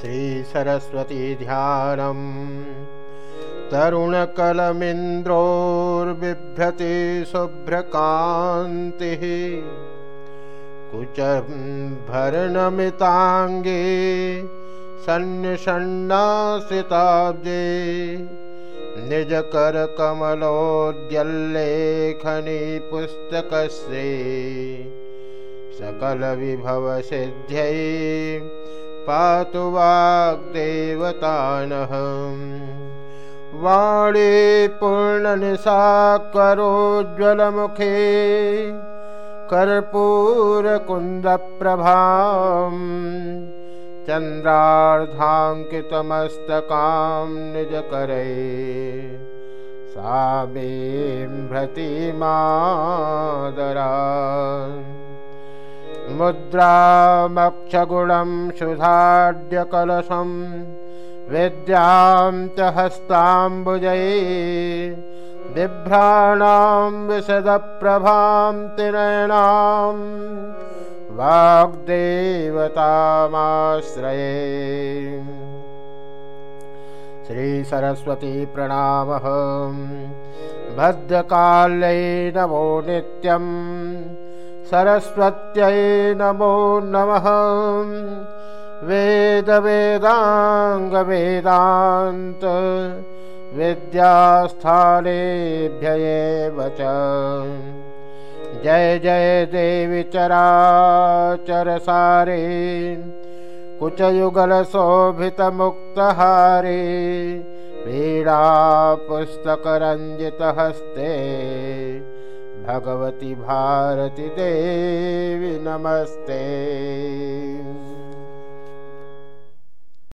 श्रीसरस्वती ध्यानम् तरुणकलमिन्द्रोर्बिभ्रति शुभ्रकान्तिः। कुचभरणमिताङ्गे सन्निषण्णासिताब्जे निजकरकमलोद्यल्लेखनी पुस्तकस्य सकलविभवसिद्ध्यै पातु वाग्देवतानः। वाणी करोज्ज्वलमुखे कर्पूरकुन्दप्रभाम् चन्द्रार्धाङ्कितमस्तकां निजकरे। सा मे भ्रतिमादरा। मुद्रामक्षगुणं सुधाढ्यकलशं विद्यां च हस्ताम्बुजये बिभ्राणां विशदप्रभां तिनयनां वाग्देवतामाश्रये। श्रीसरस्वती प्रणामः भद्रकाल्यै नमो नित्यम् सरस्वत्यै नमो नमः। वेदवेदाङ्गवेदान्त विद्यास्थानेभ्य एव च जय जय देवि चराचरसारे कुचयुगलशोभितमुक्तहारे वीणापुस्तकरञ्जितहस्ते। भगवती भारती देवी नमस्ते।